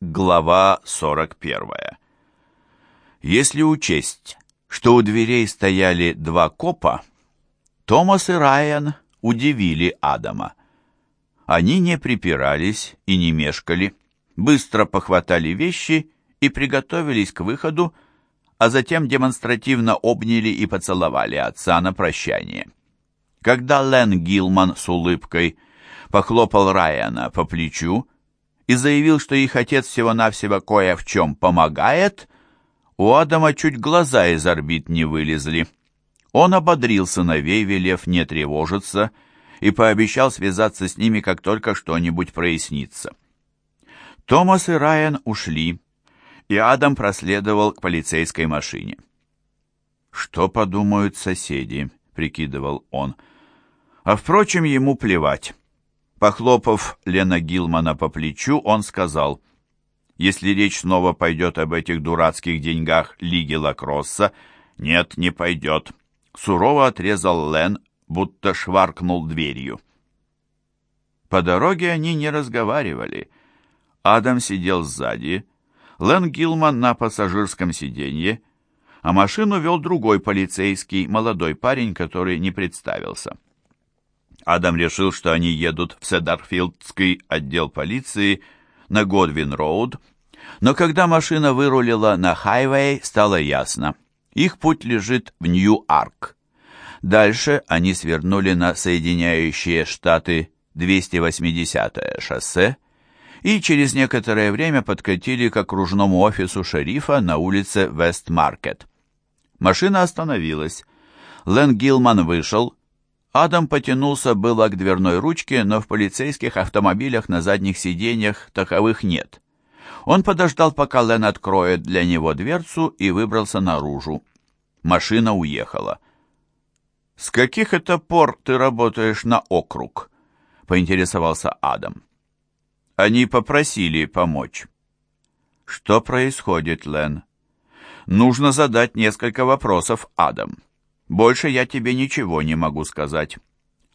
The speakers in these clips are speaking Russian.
Глава 41. Если учесть, что у дверей стояли два копа, Томас и Райан удивили Адама. Они не припирались и не мешкали, быстро похватали вещи и приготовились к выходу, а затем демонстративно обняли и поцеловали отца на прощание. Когда Лен Гилман с улыбкой похлопал Райана по плечу, и заявил, что их отец всего-навсего кое в чем помогает, у Адама чуть глаза из орбит не вылезли. Он ободрил сыновей, велев не тревожиться, и пообещал связаться с ними, как только что-нибудь прояснится. Томас и Райан ушли, и Адам проследовал к полицейской машине. «Что подумают соседи?» — прикидывал он. А, впрочем, ему плевать. Похлопав Лена Гилмана по плечу, он сказал, «Если речь снова пойдет об этих дурацких деньгах Лиги Лакросса, нет, не пойдет». Сурово отрезал Лен, будто шваркнул дверью. По дороге они не разговаривали. Адам сидел сзади, Лен Гилман на пассажирском сиденье, а машину вел другой полицейский, молодой парень, который не представился. Адам решил, что они едут в Седарфилдский отдел полиции на Годвин-Роуд, но когда машина вырулила на хайвей, стало ясно. Их путь лежит в Нью-Арк. Дальше они свернули на соединяющие штаты 280-е шоссе и через некоторое время подкатили к окружному офису шерифа на улице Вест-Маркет. Машина остановилась. Лэн Гилман вышел, Адам потянулся было к дверной ручке, но в полицейских автомобилях на задних сиденьях таковых нет. Он подождал, пока Лен откроет для него дверцу и выбрался наружу. Машина уехала. «С каких это пор ты работаешь на округ?» — поинтересовался Адам. Они попросили помочь. «Что происходит, Лен?» «Нужно задать несколько вопросов, Адам». Больше я тебе ничего не могу сказать».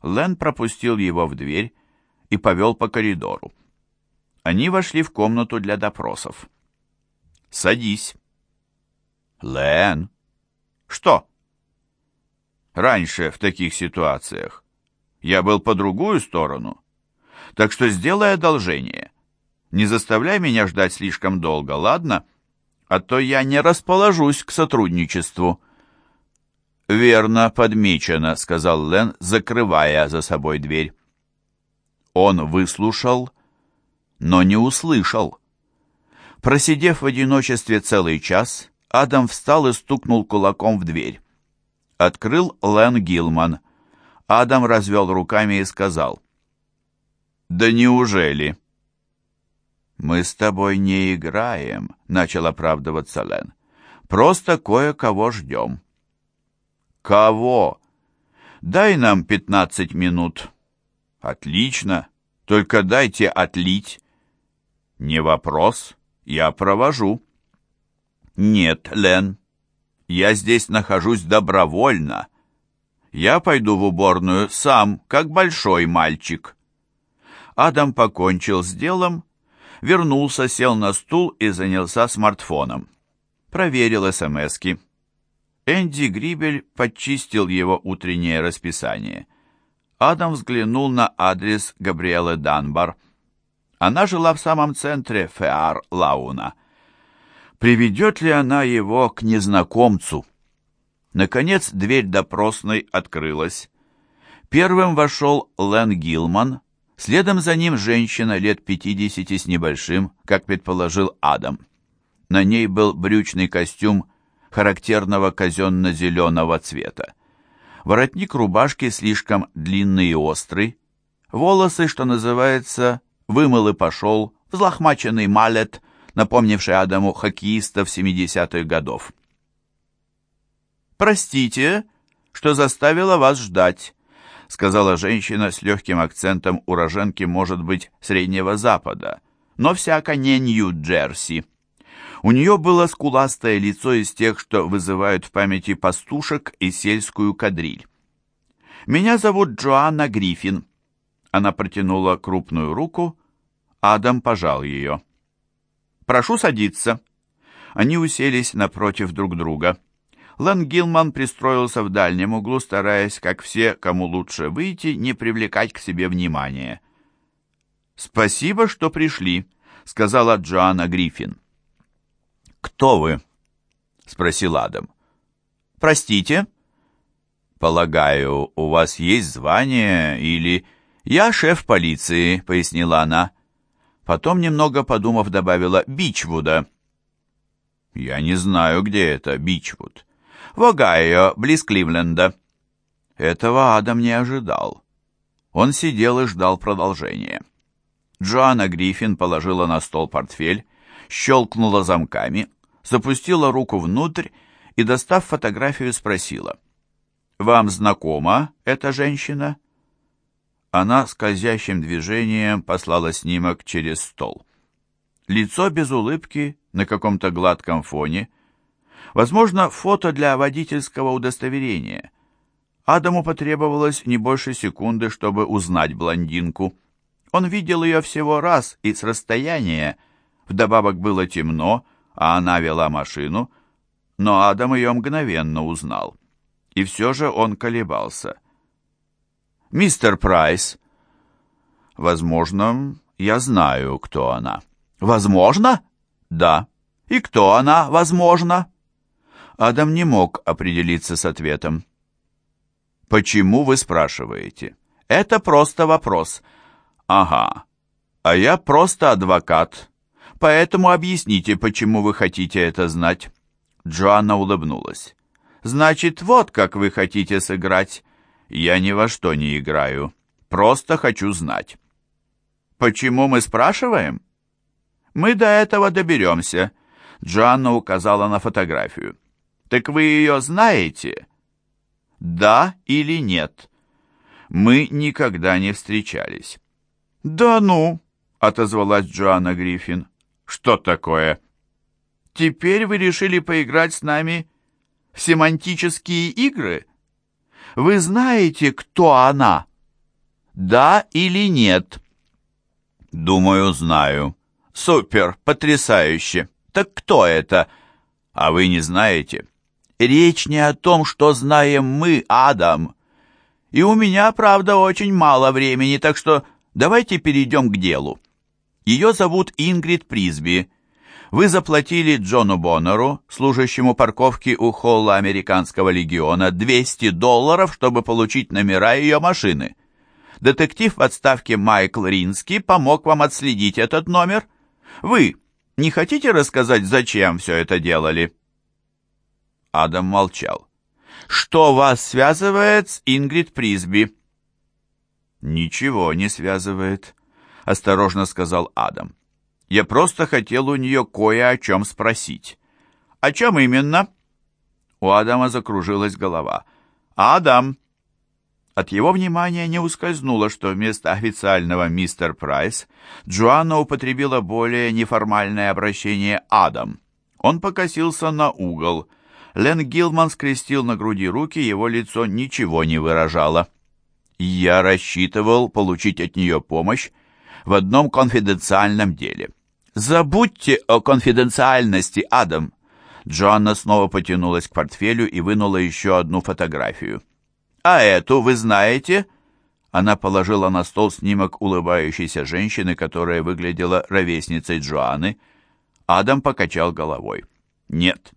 Лэн пропустил его в дверь и повел по коридору. Они вошли в комнату для допросов. «Садись». «Лэн». «Что?» «Раньше в таких ситуациях я был по другую сторону. Так что сделай одолжение. Не заставляй меня ждать слишком долго, ладно? А то я не расположусь к сотрудничеству». «Верно подмечено», — сказал Лен, закрывая за собой дверь. Он выслушал, но не услышал. Просидев в одиночестве целый час, Адам встал и стукнул кулаком в дверь. Открыл Лен Гилман. Адам развел руками и сказал. «Да неужели?» «Мы с тобой не играем», — начал оправдываться Лен. «Просто кое-кого ждем». «Кого?» «Дай нам пятнадцать минут». «Отлично. Только дайте отлить». «Не вопрос. Я провожу». «Нет, Лен. Я здесь нахожусь добровольно. Я пойду в уборную сам, как большой мальчик». Адам покончил с делом, вернулся, сел на стул и занялся смартфоном. Проверил смски. Энди Грибель подчистил его утреннее расписание. Адам взглянул на адрес Габриэлы Данбар. Она жила в самом центре Феар-Лауна. Приведет ли она его к незнакомцу? Наконец дверь допросной открылась. Первым вошел Лен Гилман, следом за ним женщина лет пятидесяти с небольшим, как предположил Адам. На ней был брючный костюм характерного казенно-зеленого цвета. Воротник рубашки слишком длинный и острый, волосы, что называется, вымыл и пошел, взлохмаченный малет, напомнивший Адаму хоккеистов 70-х годов. «Простите, что заставила вас ждать», — сказала женщина с легким акцентом уроженки, может быть, Среднего Запада, но всяко не Нью-Джерси. У нее было скуластое лицо из тех, что вызывают в памяти пастушек и сельскую кадриль. «Меня зовут Джоанна Прошу садиться». Они уселись напротив друг друга. Лэн Гилман пристроился в дальнем углу, стараясь, как все, кому лучше выйти, не привлекать к себе внимания. «Спасибо, что пришли», — сказала Джоанна Гриффин. «Кто вы?» — спросил Адам. «Простите?» «Полагаю, у вас есть звание или...» «Я шеф полиции», — пояснила она. Потом, немного подумав, добавила «Бичвуда». «Я не знаю, где это, Бичвуд». «В Огайо, близ Кливленда». Этого Адам не ожидал. Он сидел и ждал продолжения. Джоанна Гриффин положила на стол портфель, щелкнула замками, запустила руку внутрь и, достав фотографию, спросила. «Вам знакома эта женщина?» Она скользящим движением послала снимок через стол. Лицо без улыбки на каком-то гладком фоне. Возможно, фото для водительского удостоверения. Адаму потребовалось не больше секунды, чтобы узнать блондинку. Он видел ее всего раз и с расстояния. Вдобавок было темно, а она вела машину, но Адам ее мгновенно узнал. И все же он колебался. «Мистер Прайс!» «Возможно, я знаю, кто она». «Возможно?» «Да». «И кто она, возможно?» Адам не мог определиться с ответом. «Почему вы спрашиваете?» «Это просто вопрос». «Ага. А я просто адвокат. Поэтому объясните, почему вы хотите это знать». Джоанна улыбнулась. «Значит, вот как вы хотите сыграть. Я ни во что не играю. Просто хочу знать». «Почему мы спрашиваем?» «Мы до этого доберемся», — Джоанна указала на фотографию. «Так вы ее знаете?» «Да или нет?» «Мы никогда не встречались». «Да ну!» — отозвалась Джоанна Гриффин. «Что такое?» «Теперь вы решили поиграть с нами в семантические игры? Вы знаете, кто она? Да или нет?» «Думаю, знаю». «Супер! Потрясающе! Так кто это?» «А вы не знаете?» «Речь не о том, что знаем мы, Адам. И у меня, правда, очень мало времени, так что давайте перейдем к делу. Ее зовут Ингрид Присби. Вы заплатили Джону Боннеру, служащему парковки у холла Американского легиона, 200 долларов, чтобы получить номера ее машины. Детектив в отставке Майкл Рински помог вам отследить этот номер. Вы не хотите рассказать, зачем все это делали?» Адам молчал. «Что вас связывает с Ингрид Присби?» «Ничего не связывает», — осторожно сказал Адам. «Я просто хотел у нее кое о чем спросить». «О чем именно?» У Адама закружилась голова. «Адам!» От его внимания не ускользнуло, что вместо официального «Мистер Прайс» Джоанна употребила более неформальное обращение «Адам». Он покосился на угол. Лен Гилман скрестил на груди руки, его лицо ничего не выражало. «Я рассчитывал получить от нее помощь в одном конфиденциальном деле». «Забудьте о конфиденциальности, Адам!» Джоанна снова потянулась к портфелю и вынула еще одну фотографию. «А эту вы знаете?» Она положила на стол снимок улыбающейся женщины, которая выглядела ровесницей Джоанны. Адам покачал головой. «Нет,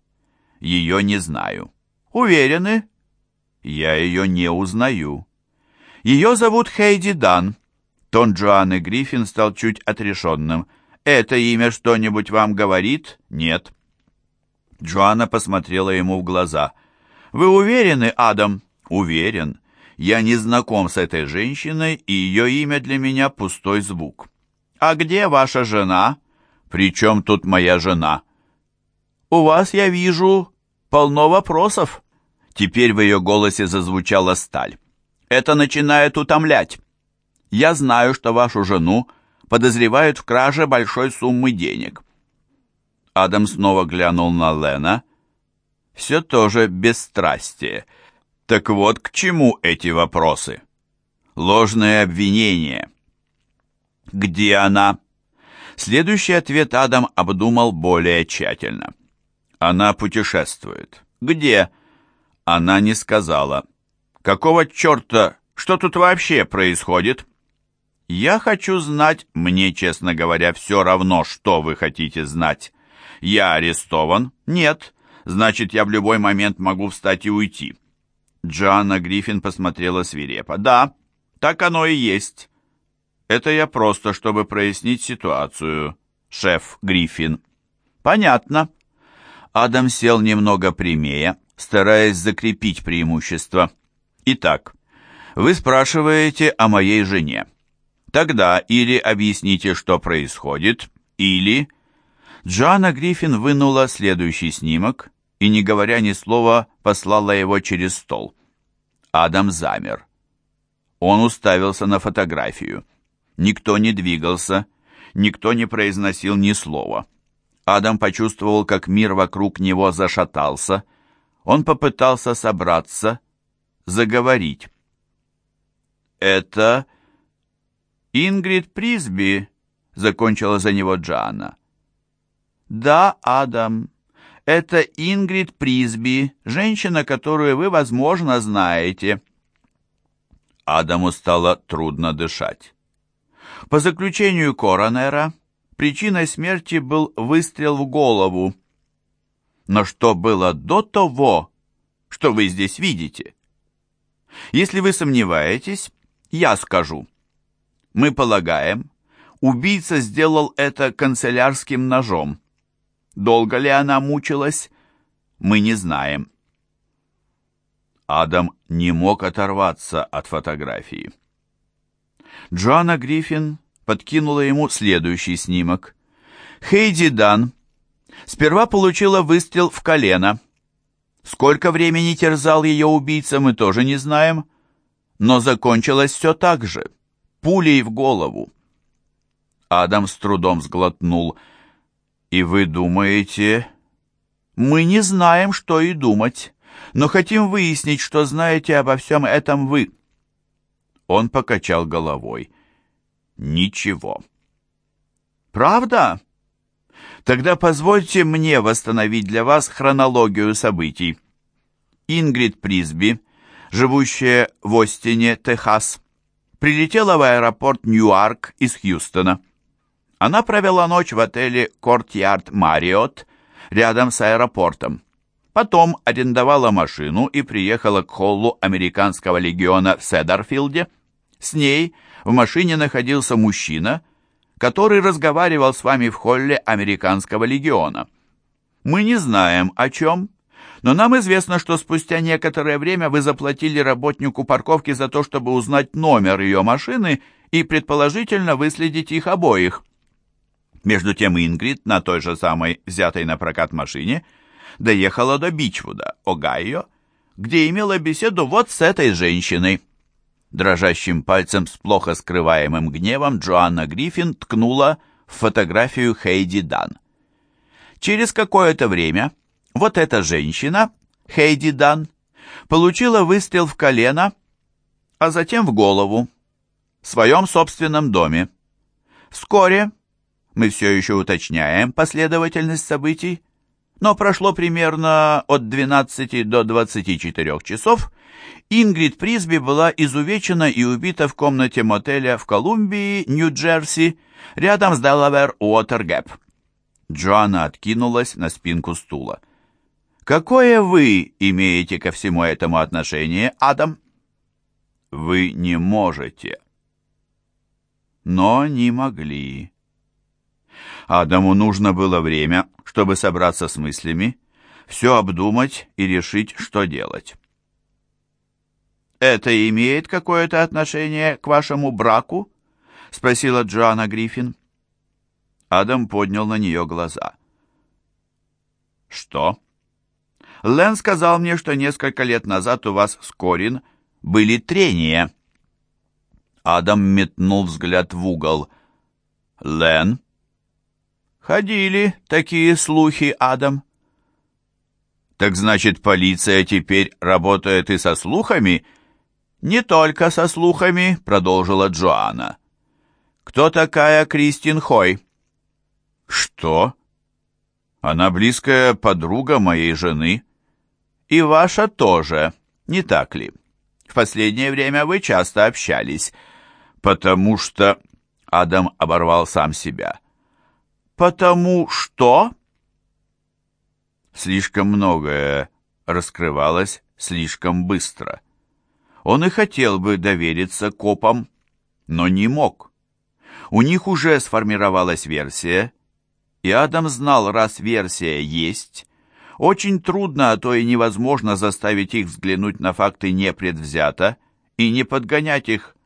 ее не знаю». «Уверены?» «Я ее не узнаю». «Ее зовут Хейди Дан». Тон Джоанны Гриффин стал чуть отрешенным. «Это имя что-нибудь вам говорит?» «Нет». Джоанна посмотрела ему в глаза. «Вы уверены, Адам?» Уверен, я не знаком с этой женщиной, и ее имя для меня пустой звук. А где ваша жена? Причем тут моя жена? У вас, я вижу, полно вопросов. Теперь в ее голосе зазвучала сталь. Это начинает утомлять. Я знаю, что вашу жену подозревают в краже большой суммы денег. Адам снова глянул на Лена. Все тоже бесстрастие. Так вот к чему эти вопросы. Ложное обвинение. Где она? Следующий ответ Адам обдумал более тщательно. Она путешествует. Где? Она не сказала. Какого черта? Что тут вообще происходит? Я хочу знать, мне, честно говоря, все равно, что вы хотите знать. Я арестован? Нет. Значит, я в любой момент могу встать и уйти. Джоанна Гриффин посмотрела свирепо. Да, так оно и есть. Это я просто, чтобы прояснить ситуацию, шеф Гриффин. Понятно. Адам сел немного прямее, стараясь закрепить преимущество. Итак, вы спрашиваете о моей жене. Тогда или объясните, что происходит, или... Джоанна Гриффин вынула следующий снимок и, не говоря ни слова, послала его через стол. Адам замер. Он уставился на фотографию. Никто не двигался, никто не произносил ни слова. Адам почувствовал, как мир вокруг него зашатался. Он попытался собраться, заговорить. «Это Ингрид Присби», — закончила за него Джана. «Да, Адам, это Ингрид Присби, женщина, которую вы, возможно, знаете». Адаму стало трудно дышать. По заключению коронера, причиной смерти был выстрел в голову. Но что было до того, что вы здесь видите? Если вы сомневаетесь, я скажу. Мы полагаем, убийца сделал это канцелярским ножом. Долго ли она мучилась, мы не знаем. Адам не мог оторваться от фотографии. Джоанна Гриффин подкинула ему следующий снимок. Хейди Дан сперва получила выстрел в колено. Сколько времени терзал ее убийца, мы тоже не знаем, но закончилось все так же, пулей в голову. Адам с трудом сглотнул. «И вы думаете...» «Мы не знаем, что и думать, но хотим выяснить, что знаете обо всем этом вы». Он покачал головой. «Ничего». «Правда?» Тогда позвольте мне восстановить для вас хронологию событий. Ингрид Присби, живущая в Остине, Техас, прилетела в аэропорт Ньюарк из Хьюстона. Она провела ночь в отеле Courtyard Marriott рядом с аэропортом. Потом арендовала машину и приехала к холлу американского легиона в Седарфилде. С ней в машине находился мужчина, который разговаривал с вами в холле американского легиона. Мы не знаем, о чем, но нам известно, что спустя некоторое время вы заплатили работнику парковки за то, чтобы узнать номер ее машины и, предположительно, выследить их обоих. Между тем Ингрид на той же самой взятой на прокат машине доехала до Бичвуда, Огайо, где имела беседу вот с этой женщиной. Дрожащим пальцем с плохо скрываемым гневом Джоанна Гриффин ткнула в фотографию Хейди Дан. Через какое-то время вот эта женщина, Хейди Дан, получила выстрел в колено, а затем в голову, в своем собственном доме. Вскоре, мы все еще уточняем последовательность событий, но прошло примерно от 12 до 24 часов, Ингрид Присби была изувечена и убита в комнате мотеля в Колумбии, Нью-Джерси, рядом с Делавер Уотергэп. Джоанна откинулась на спинку стула. «Какое вы имеете ко всему этому отношение, Адам?» «Вы не можете». Но не могли. Адаму нужно было время, чтобы собраться с мыслями, все обдумать и решить, что делать. «Это имеет какое-то отношение к вашему браку?» — спросила Джоанна Гриффин. Адам поднял на нее глаза. «Что?» «Лэн сказал мне, что несколько лет назад у вас с Корин были трения». Адам метнул взгляд в угол. «Лэн?» «Ходили такие слухи, Адам». «Так значит, полиция теперь работает и со слухами?» «Не только со слухами», — продолжила Джоанна. «Кто такая Кристин Хой?» Что? Она близкая подруга моей жены. И ваша тоже, не так ли? В последнее время вы часто общались, потому что... Адам оборвал сам себя. «Потому что...» Слишком многое раскрывалось слишком быстро. Он и хотел бы довериться копам, но не мог. У них уже сформировалась версия, и Адам знал, раз версия есть, очень трудно, а то и невозможно заставить их взглянуть на факты непредвзято и не подгонять их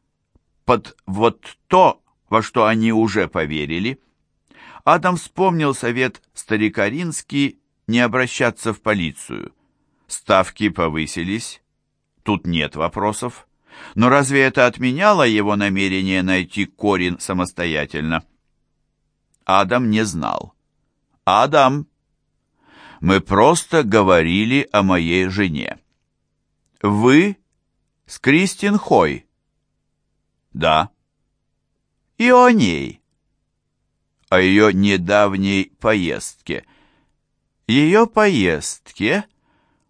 под вот то, во что они уже поверили. Адам вспомнил совет старика Рински не обращаться в полицию. Ставки повысились, тут нет вопросов. Но разве это отменяло его намерение найти корень самостоятельно? Адам не знал. «Адам, мы просто говорили о моей жене». «Вы с Кристин Хой?» «Да». «И о ней?» «О ее недавней поездке». «Ее поездке?»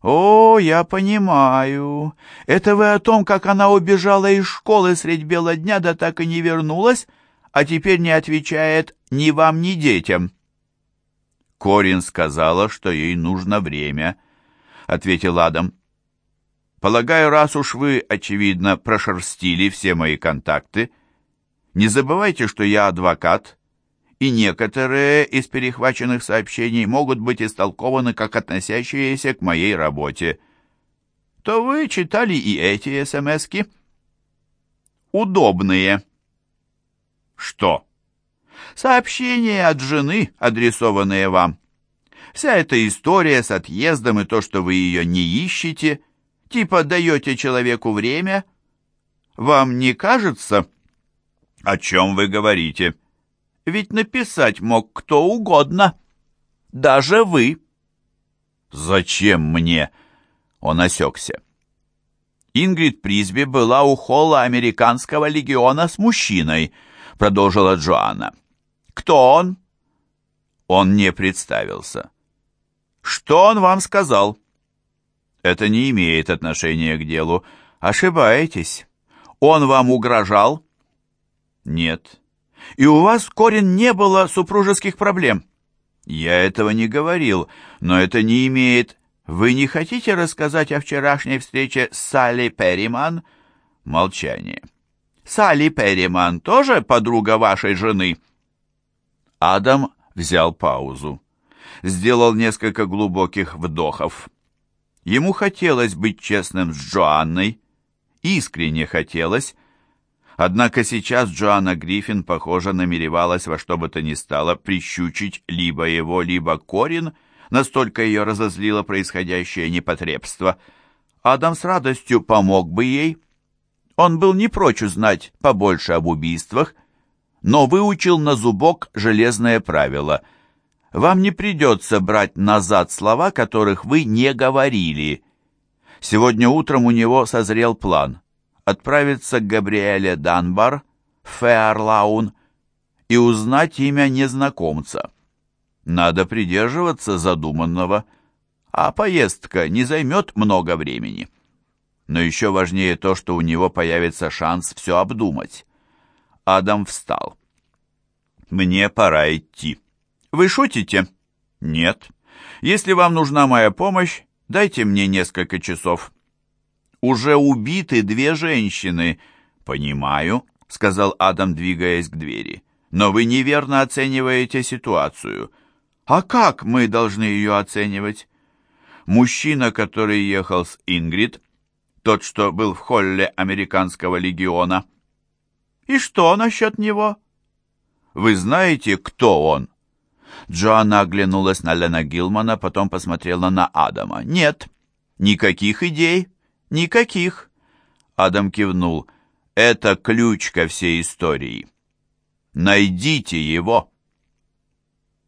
«О, я понимаю. Это вы о том, как она убежала из школы средь бела дня, да так и не вернулась, а теперь не отвечает ни вам, ни детям». Корин сказала, что ей нужно время, — ответил Адам. «Полагаю, раз уж вы, очевидно, прошерстили все мои контакты, не забывайте, что я адвокат, и некоторые из перехваченных сообщений могут быть истолкованы как относящиеся к моей работе. То вы читали и эти СМСки? Удобные. Что? Сообщения от жены, адресованные вам. Вся эта история с отъездом и то, что вы ее не ищете, типа даете человеку время, вам не кажется? О чем вы говорите? — ведь написать мог кто угодно. Даже вы. Зачем мне? Он осекся. Ингрид Призби была у холла американского легиона с мужчиной, продолжила Джоанна. Кто он? Он не представился. Что он вам сказал? Это не имеет отношения к делу. Ошибаетесь. Он вам угрожал? Нет и у вас, Корин, не было супружеских проблем». «Я этого не говорил, но это не имеет...» «Вы не хотите рассказать о вчерашней встрече с Салли Перриман?» Молчание. «Салли Перриман тоже подруга вашей жены?» Адам взял паузу. Сделал несколько глубоких вдохов. Ему хотелось быть честным с Джоанной, искренне хотелось, Однако сейчас Джоанна Гриффин, похоже, намеревалась во что бы то ни стало прищучить либо его, либо Корин, настолько ее разозлило происходящее непотребство. Адам с радостью помог бы ей. Он был не прочь узнать побольше об убийствах, но выучил на зубок железное правило. Вам не придется брать назад слова, которых вы не говорили. Сегодня утром у него созрел план — отправиться к Габриэле Данбар в Феарлаун и узнать имя незнакомца. Надо придерживаться задуманного, а поездка не займет много времени. Но еще важнее то, что у него появится шанс все обдумать. Адам встал. «Мне пора идти». «Вы шутите?» «Нет. Если вам нужна моя помощь, дайте мне несколько часов» уже убиты две женщины. Понимаю, сказал Адам, двигаясь к двери. Но вы неверно оцениваете ситуацию. А как мы должны ее оценивать? Мужчина, который ехал с Ингрид, тот, что был в холле американского легиона. И что насчет него? Вы знаете, кто он? Джоанна оглянулась на Лена Гилмана, потом посмотрела на Адама. «Нет, никаких идей. «Никаких». Адам кивнул. «Это ключ ко всей истории. Найдите его».